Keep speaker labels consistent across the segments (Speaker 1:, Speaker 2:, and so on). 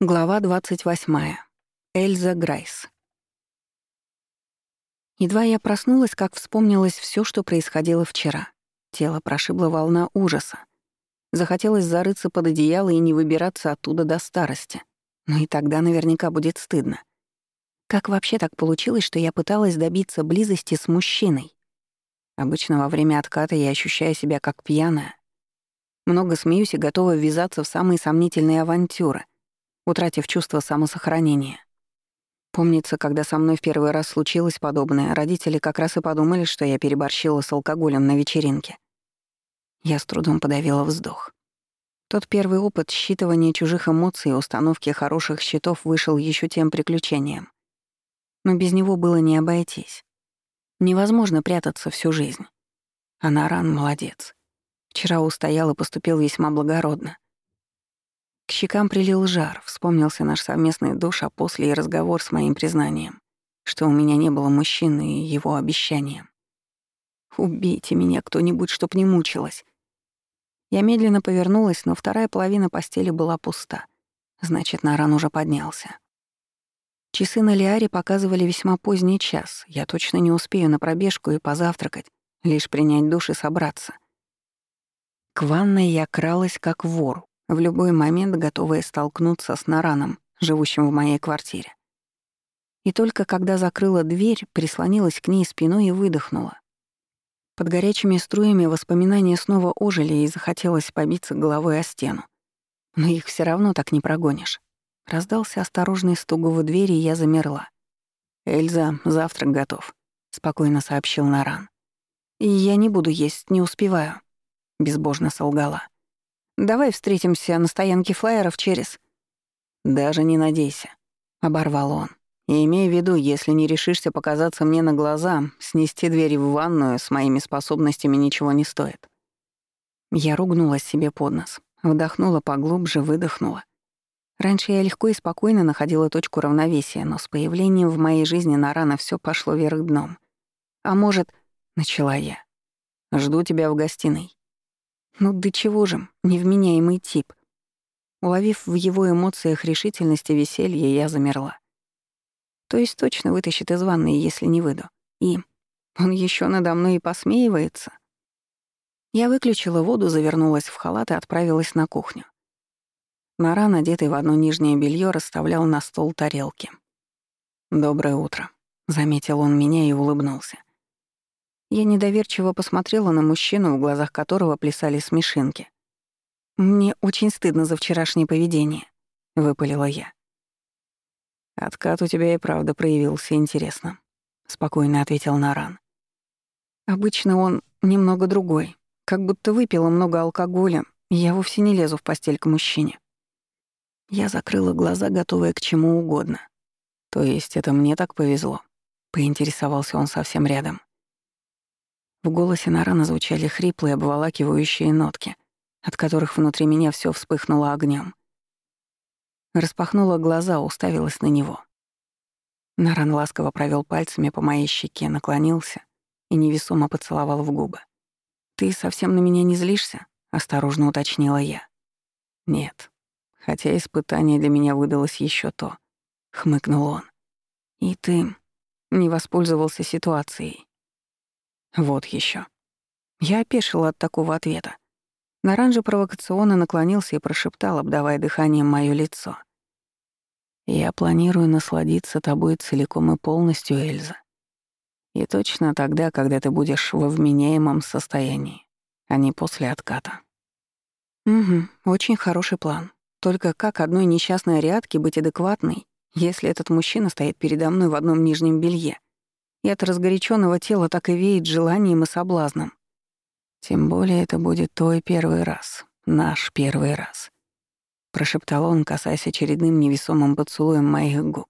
Speaker 1: Глава 28. Эльза Грайс. Едва я проснулась, как вспомнилось все, что происходило вчера. Тело прошибло волна ужаса. Захотелось зарыться под одеяло и не выбираться оттуда до старости. Но и тогда наверняка будет стыдно. Как вообще так получилось, что я пыталась добиться близости с мужчиной? Обычно во время отката я ощущаю себя как пьяная. Много смеюсь и готова ввязаться в самые сомнительные авантюры — утратив чувство самосохранения. Помнится, когда со мной в первый раз случилось подобное, родители как раз и подумали, что я переборщила с алкоголем на вечеринке. Я с трудом подавила вздох. Тот первый опыт считывания чужих эмоций и установки хороших счетов вышел еще тем приключением. Но без него было не обойтись. Невозможно прятаться всю жизнь. А Наран молодец. Вчера устоял и поступил весьма благородно. К щекам прилил жар, вспомнился наш совместный душ, а после и разговор с моим признанием, что у меня не было мужчины и его обещанием. «Убейте меня кто-нибудь, чтоб не мучилась». Я медленно повернулась, но вторая половина постели была пуста. Значит, Наран уже поднялся. Часы на Лиаре показывали весьма поздний час. Я точно не успею на пробежку и позавтракать, лишь принять душ и собраться. К ванной я кралась как вор, в любой момент готовая столкнуться с Нараном, живущим в моей квартире. И только когда закрыла дверь, прислонилась к ней спиной и выдохнула. Под горячими струями воспоминания снова ожили и захотелось побиться головой о стену. Но их все равно так не прогонишь. Раздался осторожный стук в двери, и я замерла. «Эльза, завтрак готов», — спокойно сообщил Наран. «И я не буду есть, не успеваю», — безбожно солгала. Давай встретимся на стоянке флайеров через...» «Даже не надейся», — оборвал он. «И имей в виду, если не решишься показаться мне на глаза, снести дверь в ванную с моими способностями ничего не стоит». Я ругнулась себе под нос, вдохнула поглубже, выдохнула. Раньше я легко и спокойно находила точку равновесия, но с появлением в моей жизни Нарана все пошло вверх дном. «А может...» — начала я. «Жду тебя в гостиной», ну до чего же, невменяемый тип. Уловив в его эмоциях решительность и веселье, я замерла. То есть точно вытащит из ванной, если не выйду. И он еще надо мной и посмеивается. Я выключила воду, завернулась в халат и отправилась на кухню. Нара, надетый в одно нижнее белье, расставлял на стол тарелки. «Доброе утро», — заметил он меня и улыбнулся. Я недоверчиво посмотрела на мужчину, в глазах которого плясали смешинки. «Мне очень стыдно за вчерашнее поведение», — выпалила я. «Откат у тебя и правда проявился интересно», — спокойно ответил Наран. «Обычно он немного другой, как будто выпила много алкоголя, я вовсе не лезу в постель к мужчине». Я закрыла глаза, готовая к чему угодно. «То есть это мне так повезло?» — поинтересовался он совсем рядом. В голосе Нарана звучали хриплые, обволакивающие нотки, от которых внутри меня все вспыхнуло огнем. Распахнула глаза, уставилась на него. Наран ласково провел пальцами по моей щеке, наклонился и невесомо поцеловал в губы. «Ты совсем на меня не злишься?» — осторожно уточнила я. «Нет. Хотя испытание для меня выдалось еще то», — хмыкнул он. «И ты не воспользовался ситуацией?» Вот еще. Я опешила от такого ответа. Наран же провокационно наклонился и прошептал, обдавая дыханием моё лицо. «Я планирую насладиться тобой целиком и полностью, Эльза. И точно тогда, когда ты будешь во вменяемом состоянии, а не после отката». «Угу, очень хороший план. Только как одной несчастной рядке быть адекватной, если этот мужчина стоит передо мной в одном нижнем белье? И от разгоряченного тела так и веет желанием и соблазном. Тем более это будет твой первый раз, наш первый раз. Прошептал он, касаясь очередным невесомым поцелуем моих губ.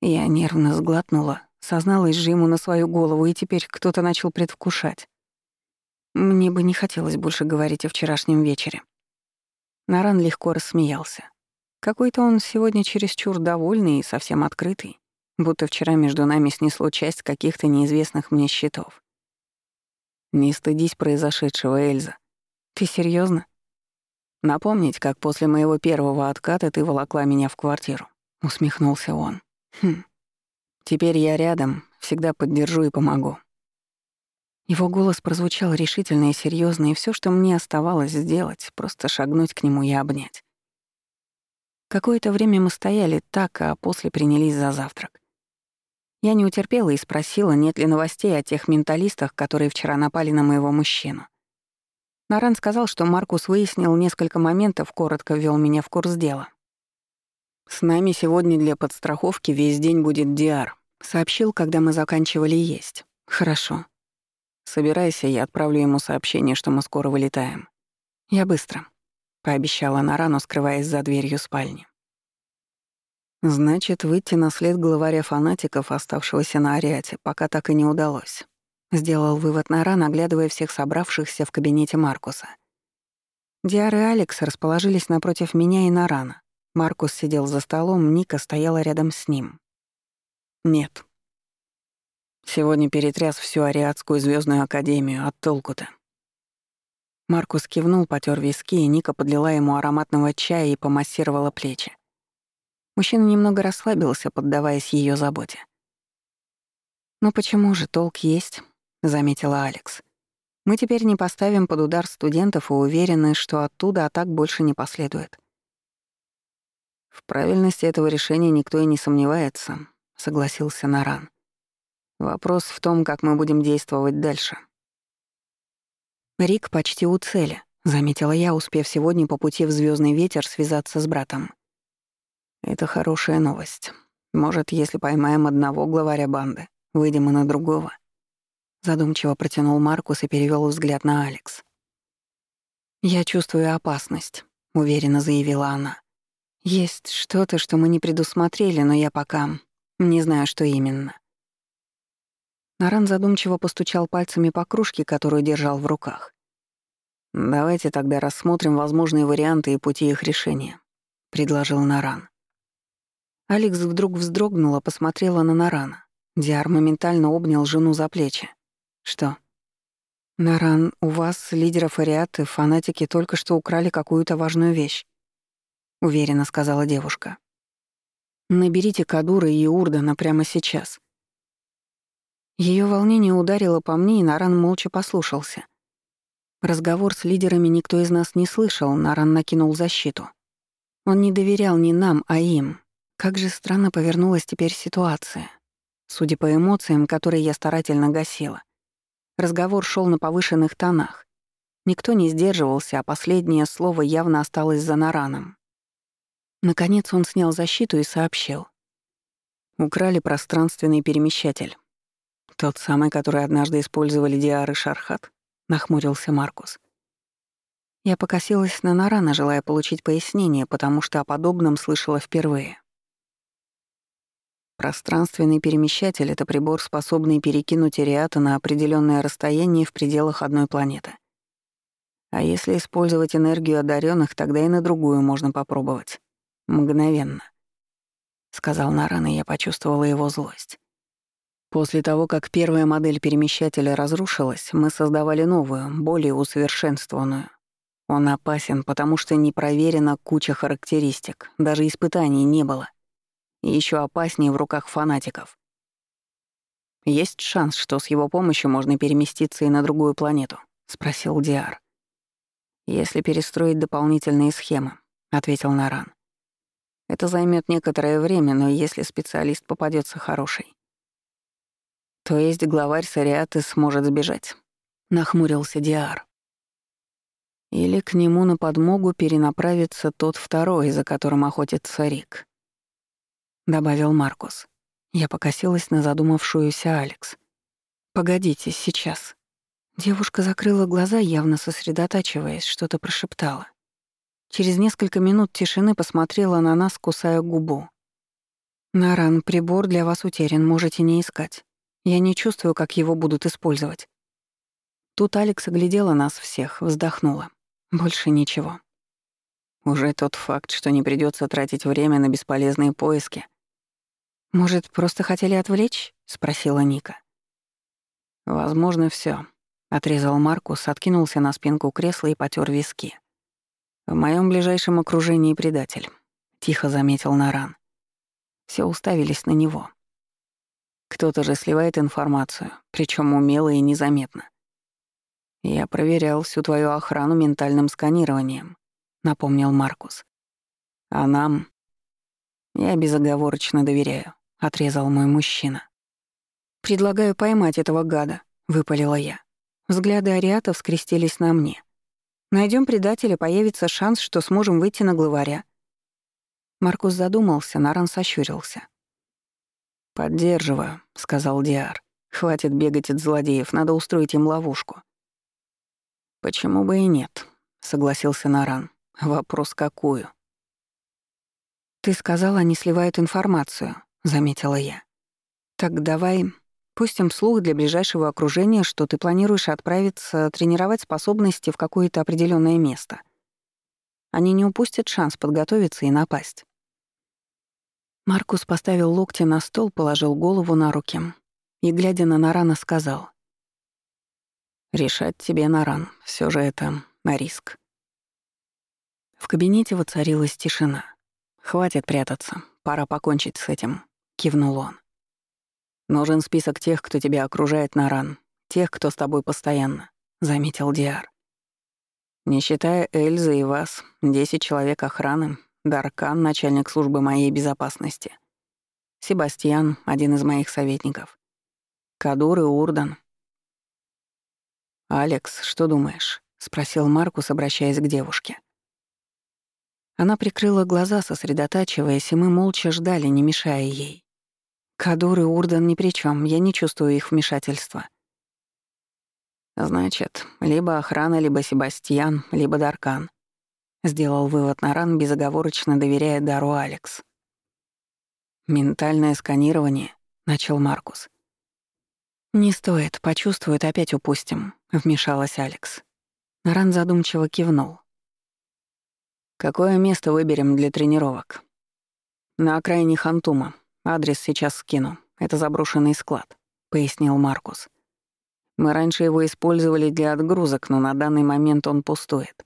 Speaker 1: Я нервно сглотнула, созналась же ему на свою голову, и теперь кто-то начал предвкушать. Мне бы не хотелось больше говорить о вчерашнем вечере. Наран легко рассмеялся. Какой-то он сегодня чересчур довольный и совсем открытый будто вчера между нами снесло часть каких-то неизвестных мне счетов. «Не стыдись произошедшего, Эльза. Ты серьезно? Напомнить, как после моего первого отката ты волокла меня в квартиру. Усмехнулся он. Хм. Теперь я рядом, всегда поддержу и помогу. Его голос прозвучал решительно и серьезно, и все, что мне оставалось сделать, просто шагнуть к нему и обнять. Какое-то время мы стояли так, а после принялись за завтрак. Я не утерпела и спросила, нет ли новостей о тех менталистах, которые вчера напали на моего мужчину. Наран сказал, что Маркус выяснил несколько моментов, коротко ввел меня в курс дела. «С нами сегодня для подстраховки весь день будет Диар», — сообщил, когда мы заканчивали есть. «Хорошо. Собирайся, я отправлю ему сообщение, что мы скоро вылетаем. Я быстро», — пообещала Нарану, скрываясь за дверью спальни. Значит, выйти на след главаря фанатиков, оставшегося на Ариате, пока так и не удалось. Сделал вывод Наран, оглядывая всех собравшихся в кабинете Маркуса. Диар и Алекс расположились напротив меня и Нарана. Маркус сидел за столом, Ника стояла рядом с ним. «Нет», Сегодня перетряс всю Ариадскую звездную академию от толку-то. Маркус кивнул, потер виски, и Ника подлила ему ароматного чая и помассировала плечи. Мужчина немного расслабился, поддаваясь ее заботе. «Ну почему же, толк есть», — заметила Алекс. «Мы теперь не поставим под удар студентов и уверены, что оттуда атак больше не последует». «В правильности этого решения никто и не сомневается», — согласился Наран. Вопрос в том, как мы будем действовать дальше. Рик почти у цели, заметила я, успев сегодня по пути в звездный ветер связаться с братом. Это хорошая новость. Может, если поймаем одного главаря банды, выйдем и на другого. Задумчиво протянул Маркус и перевел взгляд на Алекс. «Я чувствую опасность», — уверенно заявила она. «Есть что-то, что мы не предусмотрели, но я пока не знаю, что именно. Наран задумчиво постучал пальцами по кружке, которую держал в руках. «Давайте тогда рассмотрим возможные варианты и пути их решения», — предложил Наран. Алекс вдруг вздрогнула, посмотрела на Нарана. Диар моментально обнял жену за плечи. «Что?» «Наран, у вас, лидеров Ариаты, фанатики только что украли какую-то важную вещь», — уверенно сказала девушка. «Наберите Кадура и Урдана прямо сейчас. Ее волнение ударило по мне, и Наран молча послушался. Разговор с лидерами никто из нас не слышал, Наран накинул защиту. Он не доверял ни нам, а им. Как же странно повернулась теперь ситуация. Судя по эмоциям, которые я старательно гасила. Разговор шел на повышенных тонах. Никто не сдерживался, а последнее слово явно осталось за Нараном. Наконец он снял защиту и сообщил. Украли пространственный перемещатель. «Тот самый, который однажды использовали Диар и Шархат?» — нахмурился Маркус. Я покосилась на Нарана, желая получить пояснение, потому что о подобном слышала впервые. Пространственный перемещатель — это прибор, способный перекинуть Ириата на определенное расстояние в пределах одной планеты. А если использовать энергию одаренных, тогда и на другую можно попробовать. Мгновенно. Сказал Наран, и я почувствовала его злость. После того, как первая модель перемещателя разрушилась, мы создавали новую, более усовершенствованную. Он опасен, потому что не проверена куча характеристик, даже испытаний не было. И еще опаснее в руках фанатиков. «Есть шанс, что с его помощью можно переместиться и на другую планету?» — спросил Диар. «Если перестроить дополнительные схемы», — ответил Наран. «Это займет некоторое время, но если специалист попадется хороший, то есть главарь Сариаты сможет сбежать. Нахмурился Диар. Или к нему на подмогу перенаправится тот второй, за которым охотится Рик. Добавил Маркус. Я покосилась на задумавшуюся Алекс. «Погодите, сейчас». Девушка закрыла глаза, явно сосредотачиваясь, что-то прошептала. Через несколько минут тишины посмотрела на нас, кусая губу. «Наран, прибор для вас утерян, можете не искать. Я не чувствую, как его будут использовать. Тут Алекс оглядела нас всех, вздохнула. Больше ничего. Уже тот факт, что не придется тратить время на бесполезные поиски. «Может, просто хотели отвлечь?» — спросила Ника. «Возможно, все, отрезал Маркус, откинулся на спинку кресла и потер виски. В моем ближайшем окружении предатель, тихо заметил Наран. Все уставились на него. Кто-то же сливает информацию, причем умело и незаметно. Я проверял всю твою охрану ментальным сканированием, напомнил Маркус. А нам я безоговорочно доверяю, отрезал мой мужчина. Предлагаю поймать этого гада, выпалила я. Взгляды ариатов скрестились на мне. Найдем предателя, появится шанс, что сможем выйти на главаря. Маркус задумался, Наран сощурился. «Поддерживаю», — сказал Диар. «Хватит бегать от злодеев, надо устроить им ловушку». «Почему бы и нет?» — согласился Наран. «Вопрос какую?» «Ты сказал, они сливают информацию», — заметила я. «Так давай пустим слух для ближайшего окружения, что ты планируешь отправиться тренировать способности в какое-то определенное место. Они не упустят шанс подготовиться и напасть». Маркус поставил локти на стол, положил голову на руки и, глядя на Нарана, сказал. «Решать тебе, Наран, все же это на риск». В кабинете воцарилась тишина. «Хватит прятаться, пора покончить с этим», — кивнул он. «Нужен список тех, кто тебя окружает на ран, тех, кто с тобой постоянно», — заметил Диар. «Не считая Эльзы и вас, десять человек охраны, Даркан, начальник службы моей безопасности, Себастьян, один из моих советников, Кадур и Урдан». «Алекс, что думаешь?» — спросил Маркус, обращаясь к девушке. Она прикрыла глаза, сосредотачиваясь, и мы молча ждали, не мешая ей. Кадур и Урдан ни при чем, я не чувствую их вмешательства. Значит, либо охрана, либо Себастьян, либо Даркан. Сделал вывод Наран, безоговорочно доверяя Дару Алекс. «Ментальное сканирование», — начал Маркус. «Не стоит, почувствуют, опять упустим», — вмешалась Алекс. Наран задумчиво кивнул. Какое место выберем для тренировок? На окраине Хантума. Адрес сейчас скину. Это заброшенный склад, пояснил Маркус. Мы раньше его использовали для отгрузок, но на данный момент он пустует.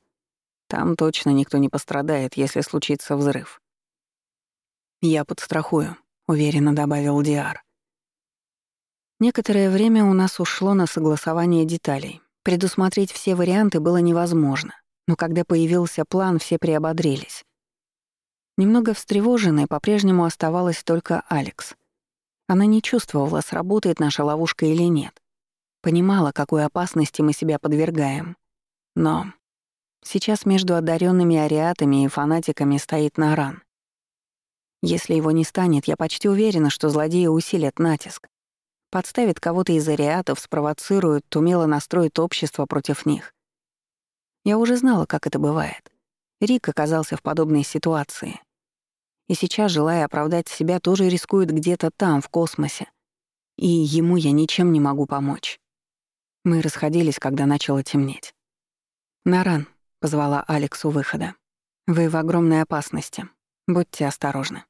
Speaker 1: Там точно никто не пострадает, если случится взрыв. Я подстрахую, уверенно добавил Диар. Некоторое время у нас ушло на согласование деталей. Предусмотреть все варианты было невозможно. Но когда появился план, все приободрились. Немного встревоженной по-прежнему оставалась только Алекс. Она не чувствовала, сработает наша ловушка или нет. Понимала, какой опасности мы себя подвергаем. Но сейчас между одаренными ариатами и фанатиками стоит Наран. Если его не станет, я почти уверена, что злодеи усилят натиск. Подставит кого-то из ариатов, спровоцируют, умело настроит общество против них. Я уже знала, как это бывает. Рик оказался в подобной ситуации. И сейчас, желая оправдать себя, тоже рискует где-то там, в космосе. И ему я ничем не могу помочь. Мы расходились, когда начало темнеть. «Наран», — позвала Алекс у выхода, — «вы в огромной опасности. Будьте осторожны».